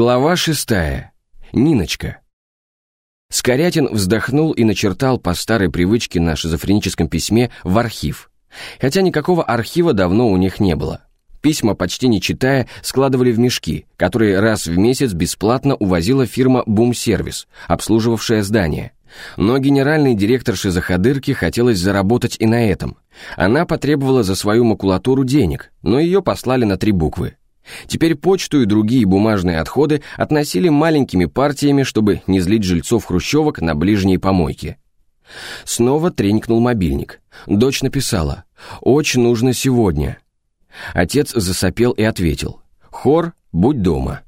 Глава шестая. Ниночка. Скорятин вздохнул и начертал по старой привычке на шизофреническом письме в архив. Хотя никакого архива давно у них не было. Письма, почти не читая, складывали в мешки, которые раз в месяц бесплатно увозила фирма «Бум-сервис», обслуживавшая здание. Но генеральный директор шизоходырки хотелось заработать и на этом. Она потребовала за свою макулатуру денег, но ее послали на три буквы. Теперь почту и другие бумажные отходы относили маленькими партиями, чтобы не злить жильцов хрущевок на ближние помойки. Снова тренькнул мобильник. Дочь написала «Очень нужно сегодня». Отец засопел и ответил «Хор, будь дома».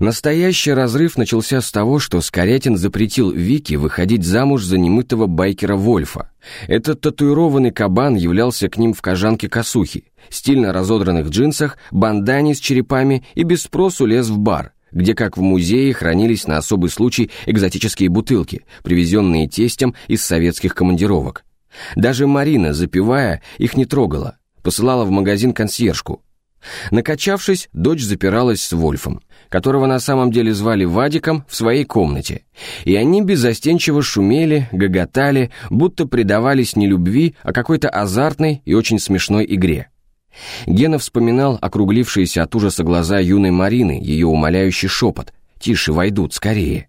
Настоящий разрыв начался с того, что Скорятин запретил Вике выходить замуж за немытого байкера Вольфа. Этот татуированный кабан являлся к ним в кожанке косухи, стильно разодранных джинсах, бандане с черепами и без спросу лез в бар, где, как в музее, хранились на особый случай экзотические бутылки, привезенные тестем из советских командировок. Даже Марина, запивая, их не трогала, посылала в магазин консьержку. Накачавшись, дочь запиралась с Вольфом, которого на самом деле звали Вадиком, в своей комнате, и они беззастенчиво шумели, гоготали, будто предавались не любви, а какой-то азартной и очень смешной игре. Гена вспоминал округлившиеся от ужаса глаза юной Марины, ее умоляющий шепот «Тише, войдут, скорее!»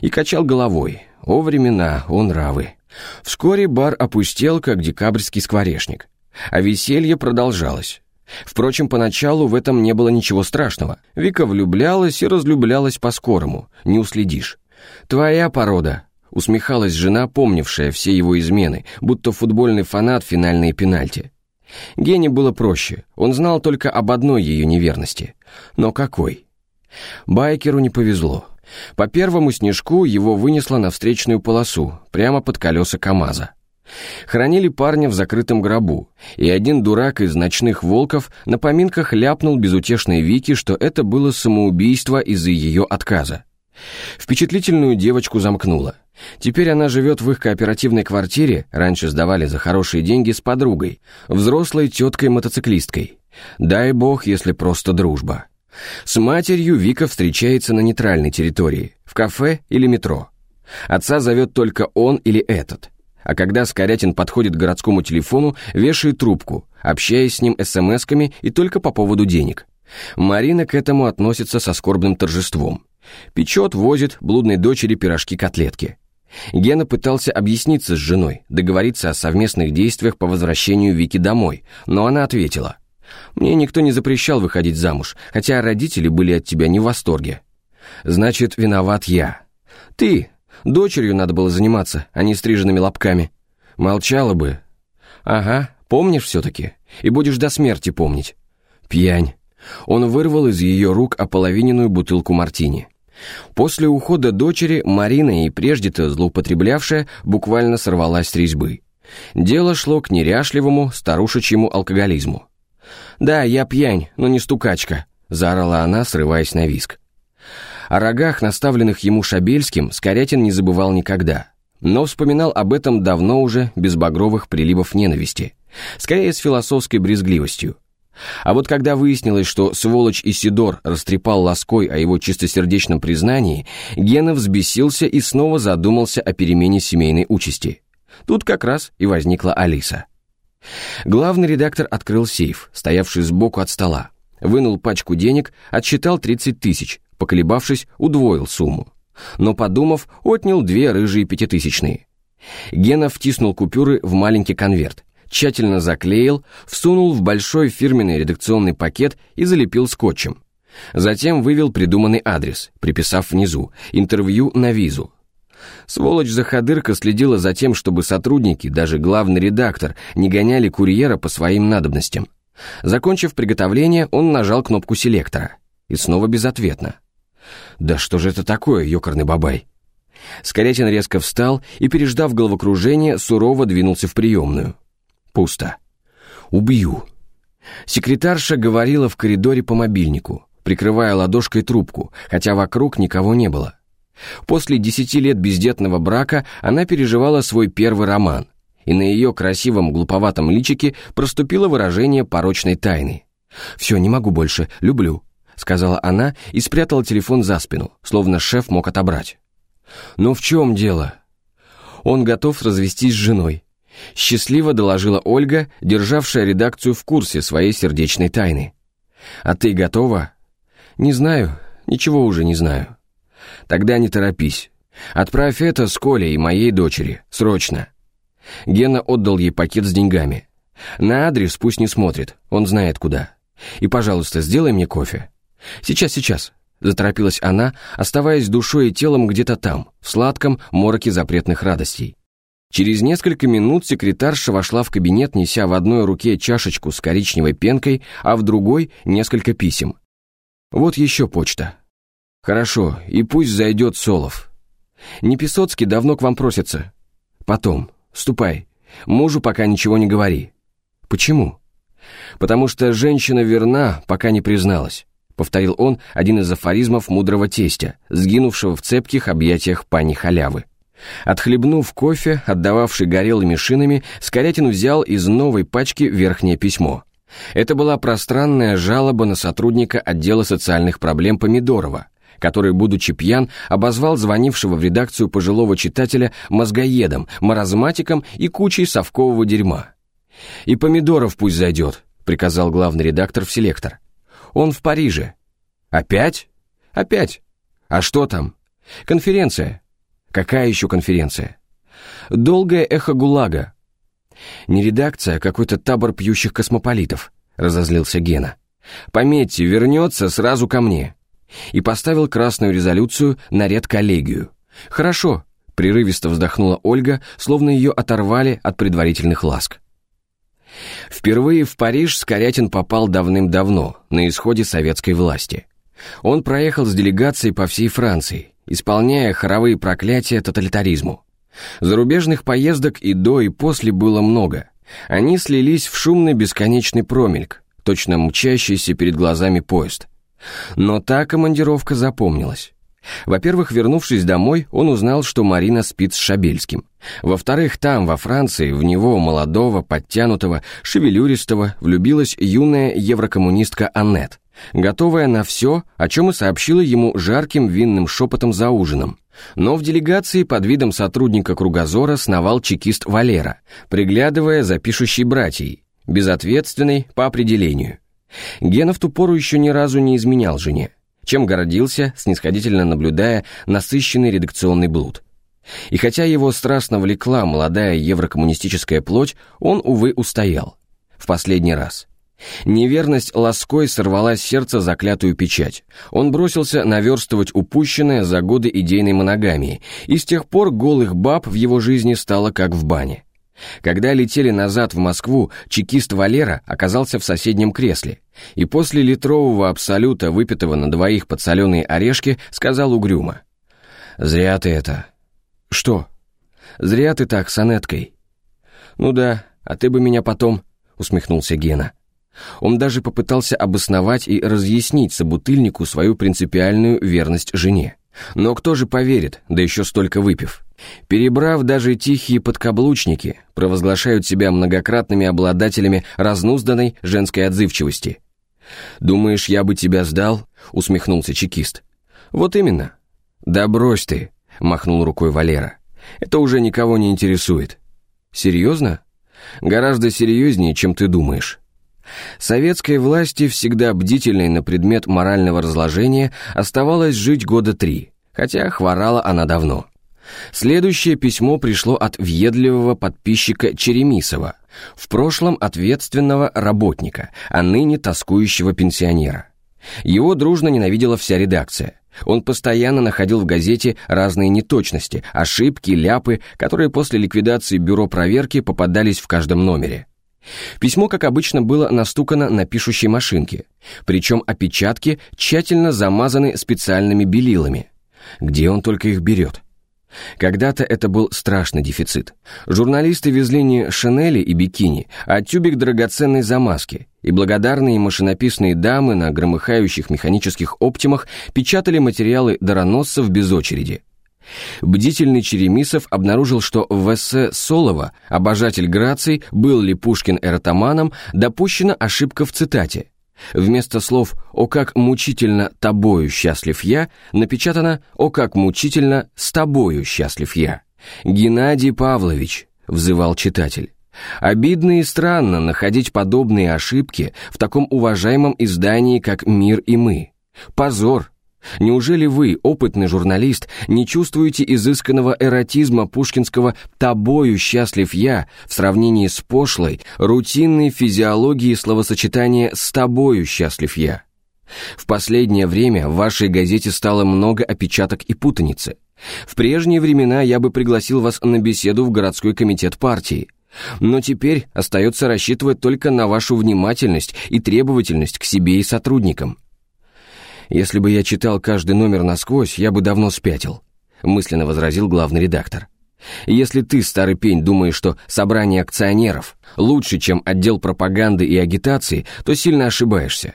и качал головой «О времена, о нравы!» Вскоре бар опустел, как декабрьский скворечник, а веселье продолжалось. Впрочем, поначалу в этом не было ничего страшного. Вика влюблялась и разлюблялась по-скорому, не уследишь. «Твоя порода», — усмехалась жена, помнившая все его измены, будто футбольный фанат финальные пенальти. Гене было проще, он знал только об одной ее неверности. Но какой? Байкеру не повезло. По первому снежку его вынесло на встречную полосу, прямо под колеса КамАЗа. Хранили парня в закрытом гробу, и один дурак из ночных волков на поминках ляпнул безутешной Вики, что это было самоубийство из-за ее отказа. Впечатлительную девочку замкнуло. Теперь она живет в их кооперативной квартире, раньше сдавали за хорошие деньги, с подругой, взрослой теткой-мотоциклисткой. Дай бог, если просто дружба. С матерью Вика встречается на нейтральной территории, в кафе или метро. Отца зовет только он или этот. А когда Скорятин подходит к городскому телефону, вешает трубку, общаясь с ним смс-ками и только по поводу денег. Марина к этому относится со скорбным торжеством. Печет, возит блудной дочери пирожки-котлетки. Гена пытался объясниться с женой, договориться о совместных действиях по возвращению Вики домой, но она ответила. «Мне никто не запрещал выходить замуж, хотя родители были от тебя не в восторге». «Значит, виноват я». «Ты. Дочерью надо было заниматься, а не стриженными лобками». «Молчала бы». «Ага, помнишь все-таки? И будешь до смерти помнить». «Пьянь». Он вырвал из ее рук ополовиненную бутылку мартини. После ухода дочери Марина, и прежде-то злоупотреблявшая, буквально сорвалась с резьбы. Дело шло к неряшливому старушечьему алкоголизму. «Да, я пьянь, но не стукачка», — заорала она, срываясь на виск. О рогах, наставленных ему Шабельским, Скорятин не забывал никогда, но вспоминал об этом давно уже без багровых приливов ненависти, скорее с философской брезгливостью. А вот когда выяснилось, что сволочь Исидор растрепал лаской о его чистосердечном признании, Гена взбесился и снова задумался о перемене семейной участи. Тут как раз и возникла Алиса. Главный редактор открыл сейф, стоявший сбоку от стола, вынул пачку денег, отсчитал 30 тысяч, поколебавшись, удвоил сумму. Но, подумав, отнял две рыжие пятитысячные. Гена втиснул купюры в маленький конверт, тщательно заклеил, всунул в большой фирменный редакционный пакет и залепил скотчем. Затем вывел придуманный адрес, приписав внизу «Интервью на визу». Сволочь-заходырка следила за тем, чтобы сотрудники, даже главный редактор, не гоняли курьера по своим надобностям. Закончив приготовление, он нажал кнопку селектора. И снова безответно. «Да что же это такое, ёкарный бабай?» Скорятин резко встал и, переждав головокружение, сурово двинулся в приемную. Пусто. Убью. Секретарша говорила в коридоре по мобильнику, прикрывая ладошкой трубку, хотя вокруг никого не было. После десяти лет бездетного брака она переживала свой первый роман, и на ее красивом глуповатом личике проступило выражение порочной тайны. «Все, не могу больше, люблю. Сказала она и спрятала телефон за спину, словно шеф мог отобрать. «Но в чем дело?» «Он готов развестись с женой», — счастливо доложила Ольга, державшая редакцию в курсе своей сердечной тайны. «А ты готова?» «Не знаю, ничего уже не знаю». «Тогда не торопись. Отправь это с Колей и моей дочери, срочно». Гена отдал ей пакет с деньгами. «На адрес пусть не смотрит, он знает куда. И, пожалуйста, сделай мне кофе». «Сейчас, сейчас», — заторопилась она, оставаясь душой и телом где-то там, в сладком мороке запретных радостей. Через несколько минут секретарша вошла в кабинет, неся в одной руке чашечку с коричневой пенкой, а в другой — несколько писем. «Вот еще почта». «Хорошо, и пусть зайдет Солов. Не Песоцкий давно к вам просится. Потом, ступай, мужу пока ничего не говори». «Почему?» «Потому что женщина верна, пока не призналась повторил он один из афоризмов мудрого тестя, сгинувшего в цепких объятиях пани халявы. Отхлебнув кофе, отдававший горелыми шинами, Скорятин взял из новой пачки верхнее письмо. Это была пространная жалоба на сотрудника отдела социальных проблем Помидорова, который, будучи пьян, обозвал звонившего в редакцию пожилого читателя мозгоедом, маразматиком и кучей совкового дерьма. «И Помидоров пусть зайдет», — приказал главный редактор в селектор. Он в Париже. Опять? Опять. А что там? Конференция. Какая еще конференция? Долгое эхо ГУЛАГа. Не редакция, а какой-то табор пьющих космополитов, разозлился Гена. Пометьте, вернется сразу ко мне. И поставил красную резолюцию на редколлегию. Хорошо, прерывисто вздохнула Ольга, словно ее оторвали от предварительных ласк. Впервые в Париж Скорятин попал давным-давно, на исходе советской власти. Он проехал с делегацией по всей Франции, исполняя хоровые проклятия тоталитаризму. Зарубежных поездок и до, и после было много. Они слились в шумный бесконечный промельк, точно мчащийся перед глазами поезд. Но та командировка запомнилась. Во-первых, вернувшись домой, он узнал, что Марина спит с Шабельским. Во-вторых, там, во Франции, в него, молодого, подтянутого, шевелюристого, влюбилась юная еврокоммунистка Аннет, готовая на все, о чем и сообщила ему жарким винным шепотом за ужином. Но в делегации под видом сотрудника кругозора сновал чекист Валера, приглядывая за пишущей братьей, безответственный по определению. Гена в ту пору еще ни разу не изменял жене чем гордился, снисходительно наблюдая насыщенный редакционный блуд. И хотя его страстно влекла молодая еврокоммунистическая плоть, он, увы, устоял. В последний раз. Неверность лаской сорвала с сердца заклятую печать. Он бросился наверстывать упущенное за годы идейной моногамии, и с тех пор голых баб в его жизни стало как в бане. Когда летели назад в Москву, чекист Валера оказался в соседнем кресле, и после литрового абсолюта, выпитого на двоих под соленые орешки, сказал угрюмо. «Зря ты это». «Что?» «Зря ты так с Анеткой». «Ну да, а ты бы меня потом...» — усмехнулся Гена. Он даже попытался обосновать и разъяснить собутыльнику свою принципиальную верность жене. Но кто же поверит, да еще столько выпив? Перебрав даже тихие подкаблучники, провозглашают себя многократными обладателями разнузданной женской отзывчивости. «Думаешь, я бы тебя сдал?» — усмехнулся чекист. «Вот именно». «Да брось ты», — махнул рукой Валера. «Это уже никого не интересует». «Серьезно?» «Гораздо серьезнее, чем ты думаешь». Советской власти, всегда бдительной на предмет морального разложения, оставалось жить года три, хотя хворала она давно. Следующее письмо пришло от въедливого подписчика Черемисова, в прошлом ответственного работника, а ныне тоскующего пенсионера. Его дружно ненавидела вся редакция. Он постоянно находил в газете разные неточности, ошибки, ляпы, которые после ликвидации бюро проверки попадались в каждом номере. Письмо, как обычно, было настукано на пишущей машинке, причем опечатки тщательно замазаны специальными белилами. Где он только их берет? Когда-то это был страшный дефицит. Журналисты везли не шинели и бикини, а тюбик драгоценной замазки, и благодарные машинописные дамы на громыхающих механических оптимах печатали материалы дароносцев без очереди. Бдительный Черемисов обнаружил, что в эссе Солова «Обожатель Граций. Был ли Пушкин эротоманом?» допущена ошибка в цитате. Вместо слов «О, как мучительно тобою счастлив я» напечатано «О, как мучительно с тобою счастлив я». «Геннадий Павлович», — взывал читатель. Обидно и странно находить подобные ошибки в таком уважаемом издании, как «Мир и мы». Позор! Неужели вы, опытный журналист, не чувствуете изысканного эротизма пушкинского «тобою счастлив я» в сравнении с пошлой, рутинной физиологией словосочетания «с тобою счастлив я»? В последнее время в вашей газете стало много опечаток и путаницы. В прежние времена я бы пригласил вас на беседу в городской комитет партии. Но теперь остается рассчитывать только на вашу внимательность и требовательность к себе и сотрудникам. «Если бы я читал каждый номер насквозь, я бы давно спятил», мысленно возразил главный редактор. «Если ты, старый пень, думаешь, что собрание акционеров лучше, чем отдел пропаганды и агитации, то сильно ошибаешься.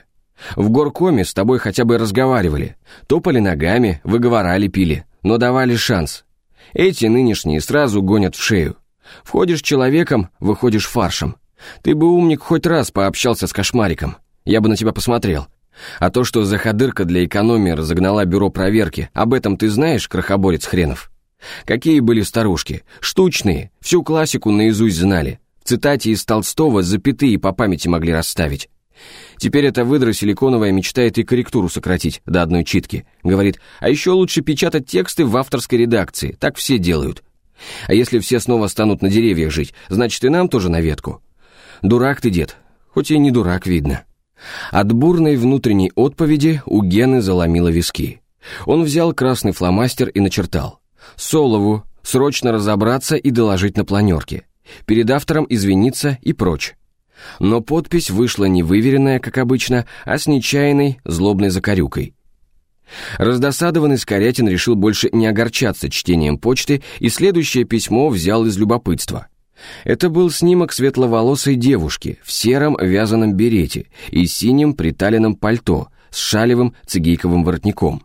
В горкоме с тобой хотя бы разговаривали, топали ногами, выговорали пили, но давали шанс. Эти нынешние сразу гонят в шею. Входишь человеком, выходишь фаршем. Ты бы, умник, хоть раз пообщался с кошмариком. Я бы на тебя посмотрел. А то, что заходырка для экономии разогнала бюро проверки, об этом ты знаешь, крохоборец хренов? Какие были старушки? Штучные, всю классику наизусть знали. В цитате из Толстого запятые по памяти могли расставить. Теперь эта выдра силиконовая мечтает и корректуру сократить до одной читки. Говорит, а еще лучше печатать тексты в авторской редакции, так все делают. А если все снова станут на деревьях жить, значит и нам тоже на ветку. Дурак ты, дед, хоть и не дурак, видно. От бурной внутренней отповеди у Гены заломило виски. Он взял красный фломастер и начертал. «Солову, срочно разобраться и доложить на планерке. Перед автором извиниться и прочь». Но подпись вышла не выверенная, как обычно, а с нечаянной, злобной закорюкой. Раздосадованный Скорятин решил больше не огорчаться чтением почты и следующее письмо взял из любопытства – это был снимок светловолосой девушки в сером вязаном берете и синем приталенном пальто с шалевым цигейковым воротником.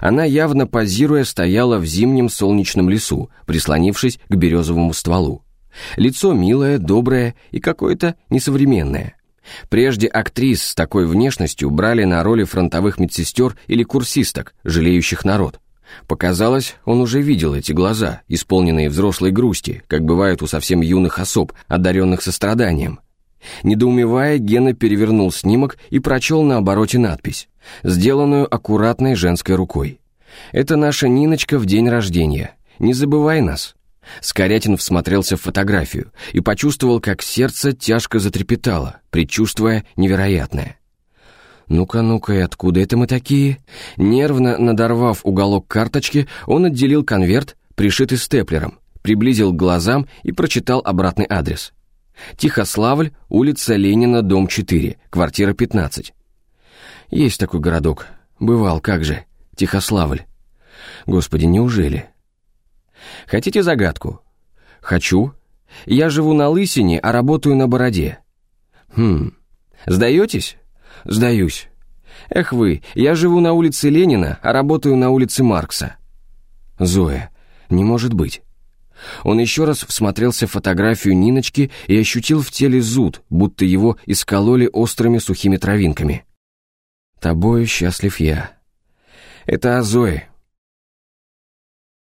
Она явно позируя стояла в зимнем солнечном лесу, прислонившись к березовому стволу. Лицо милое, доброе и какое-то несовременное. Прежде актрис с такой внешностью брали на роли фронтовых медсестер или курсисток, жалеющих народ. Показалось, он уже видел эти глаза, исполненные взрослой грусти, как бывает у совсем юных особ, одаренных состраданием. Недоумевая, Гена перевернул снимок и прочел на обороте надпись, сделанную аккуратной женской рукой. «Это наша Ниночка в день рождения. Не забывай нас». Скорятин всмотрелся в фотографию и почувствовал, как сердце тяжко затрепетало, предчувствуя невероятное. «Ну-ка, ну-ка, и откуда это мы такие?» Нервно надорвав уголок карточки, он отделил конверт, пришитый степлером, приблизил к глазам и прочитал обратный адрес. Тихославль, улица Ленина, дом 4, квартира 15. Есть такой городок. Бывал, как же. Тихославль. Господи, неужели? Хотите загадку? Хочу. Я живу на лысине, а работаю на бороде. Хм. Сдаетесь? Сдаюсь. Эх вы, я живу на улице Ленина, а работаю на улице Маркса. Зоя, не может быть. Он еще раз всмотрелся в фотографию Ниночки и ощутил в теле зуд, будто его искололи острыми сухими травинками. «Тобою счастлив я». Это о Зое,